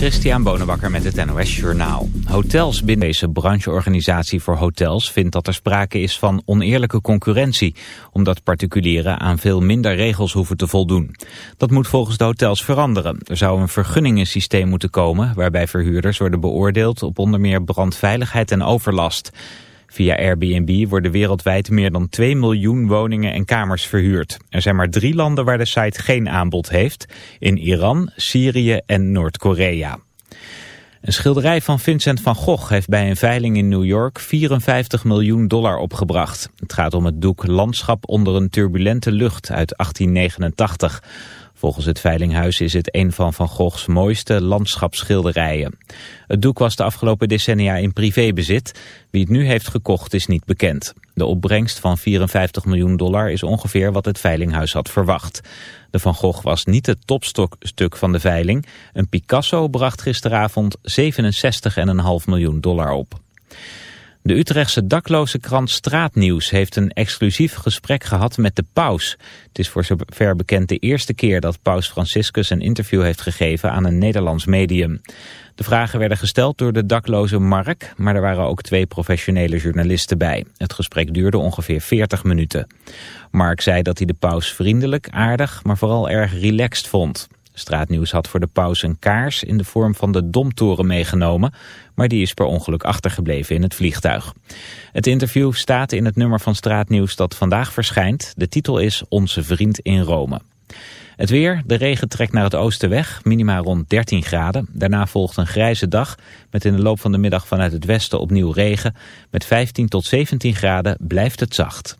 Christian Bonenbakker met het NOS Journaal. Hotels binnen deze brancheorganisatie voor hotels vindt dat er sprake is van oneerlijke concurrentie, omdat particulieren aan veel minder regels hoeven te voldoen. Dat moet volgens de hotels veranderen. Er zou een vergunningensysteem moeten komen waarbij verhuurders worden beoordeeld op onder meer brandveiligheid en overlast. Via Airbnb worden wereldwijd meer dan 2 miljoen woningen en kamers verhuurd. Er zijn maar drie landen waar de site geen aanbod heeft. In Iran, Syrië en Noord-Korea. Een schilderij van Vincent van Gogh heeft bij een veiling in New York 54 miljoen dollar opgebracht. Het gaat om het doek Landschap onder een turbulente lucht uit 1889. Volgens het Veilinghuis is het een van Van Goghs mooiste landschapsschilderijen. Het doek was de afgelopen decennia in privébezit. Wie het nu heeft gekocht is niet bekend. De opbrengst van 54 miljoen dollar is ongeveer wat het Veilinghuis had verwacht. De Van Gogh was niet het topstuk van de veiling. Een Picasso bracht gisteravond 67,5 miljoen dollar op. De Utrechtse dakloze krant Straatnieuws heeft een exclusief gesprek gehad met de paus. Het is voor zover bekend de eerste keer dat paus Franciscus een interview heeft gegeven aan een Nederlands medium. De vragen werden gesteld door de dakloze Mark, maar er waren ook twee professionele journalisten bij. Het gesprek duurde ongeveer 40 minuten. Mark zei dat hij de paus vriendelijk, aardig, maar vooral erg relaxed vond. Straatnieuws had voor de paus een kaars in de vorm van de Domtoren meegenomen, maar die is per ongeluk achtergebleven in het vliegtuig. Het interview staat in het nummer van Straatnieuws dat vandaag verschijnt. De titel is Onze Vriend in Rome. Het weer, de regen trekt naar het oosten weg, minima rond 13 graden. Daarna volgt een grijze dag, met in de loop van de middag vanuit het westen opnieuw regen. Met 15 tot 17 graden blijft het zacht.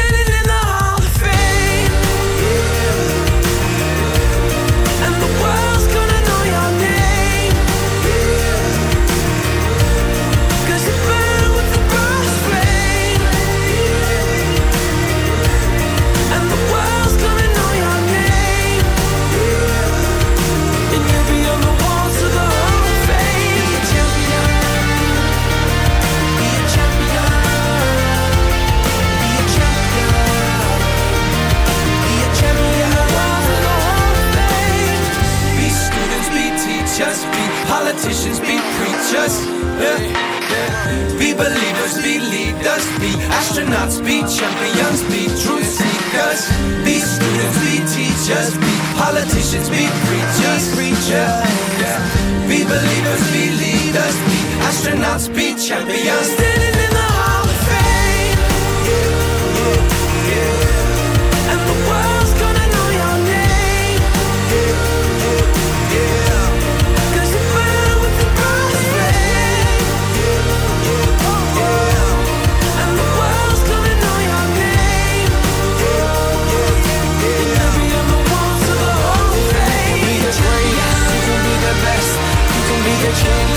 be preachers. Yeah. Be believers, be leaders, be astronauts, be champions, be truth seekers. Be students, be teachers, be politicians, be preachers, preachers. Yeah. Be believers, be leaders, be astronauts, be champions. Standing in the Hall of Fame. And your chain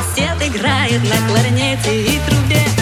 сосед играет на кларнете и трубе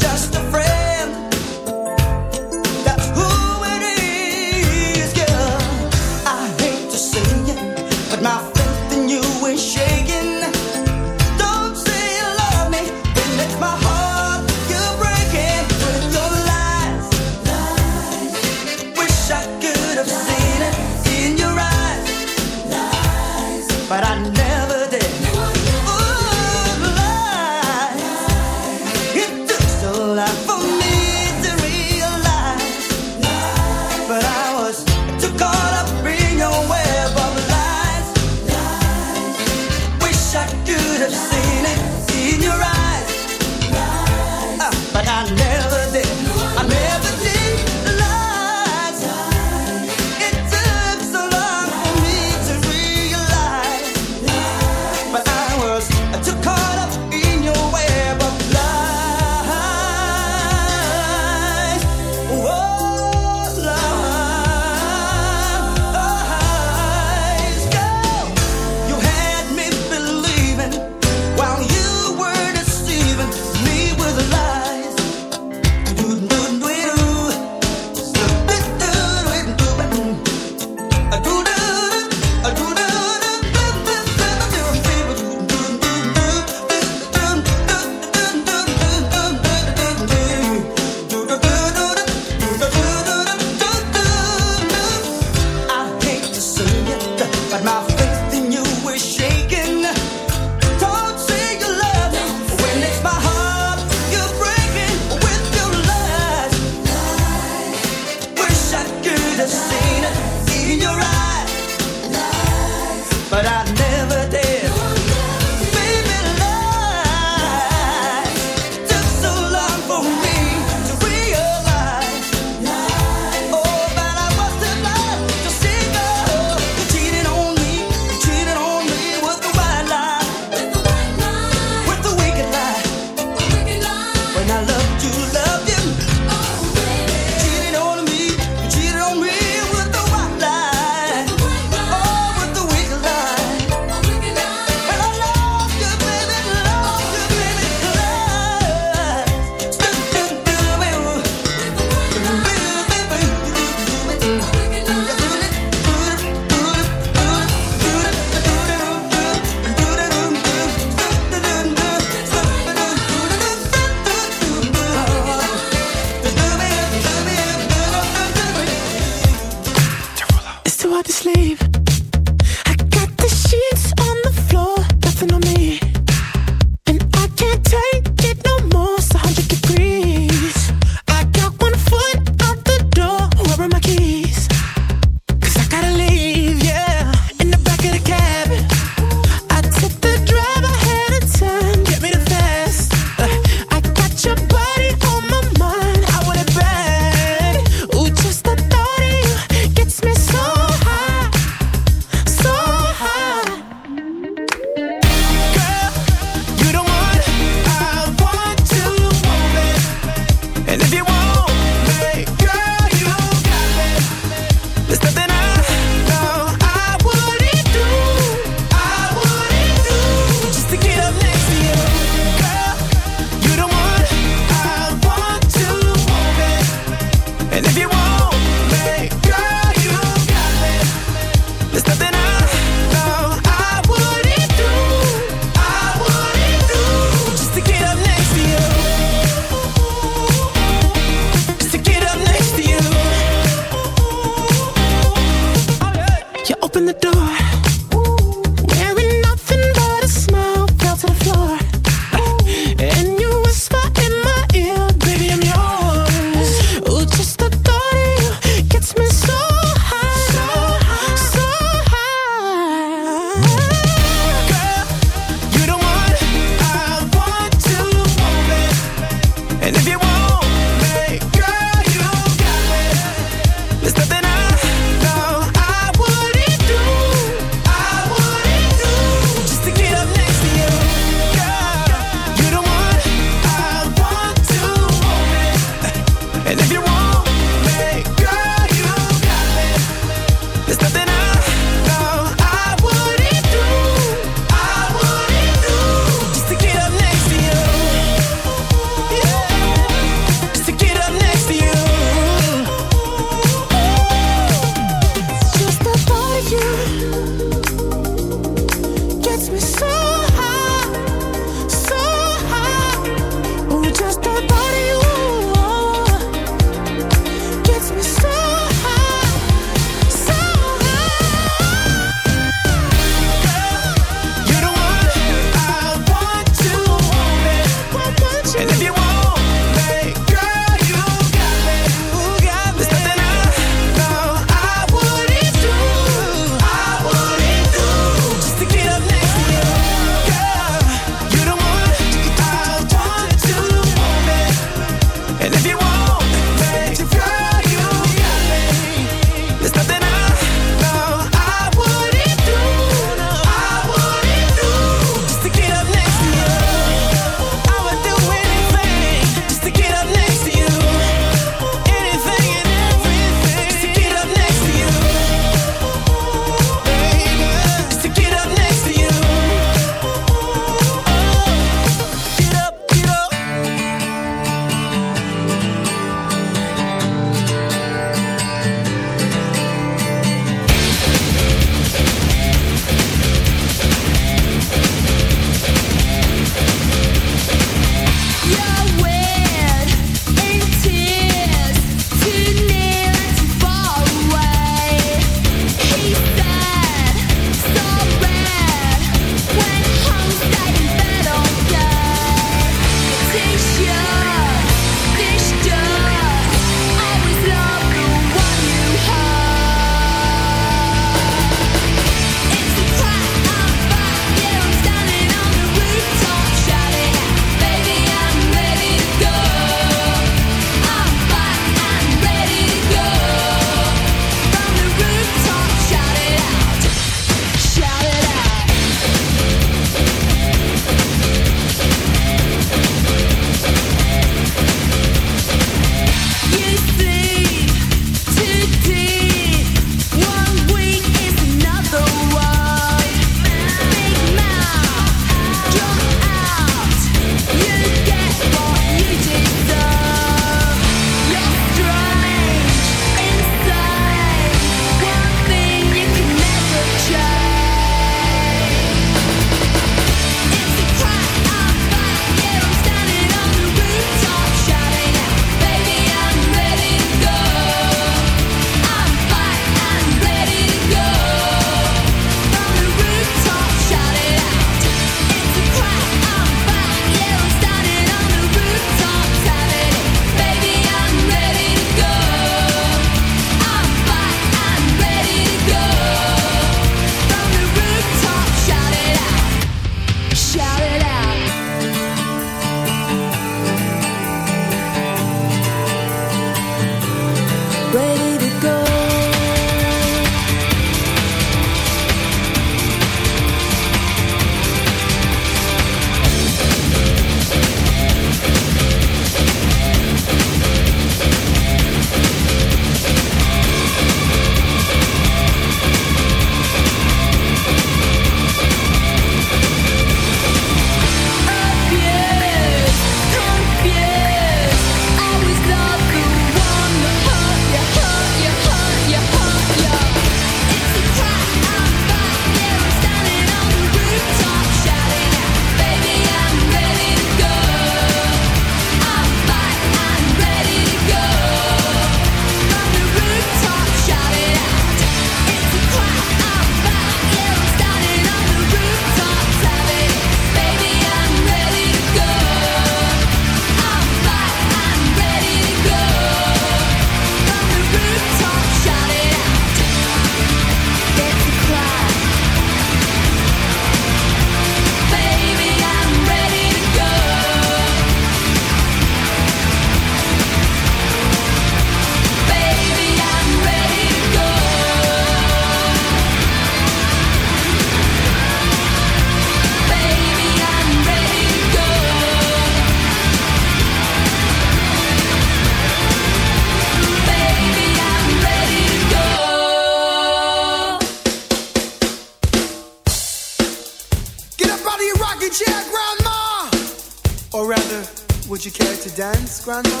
run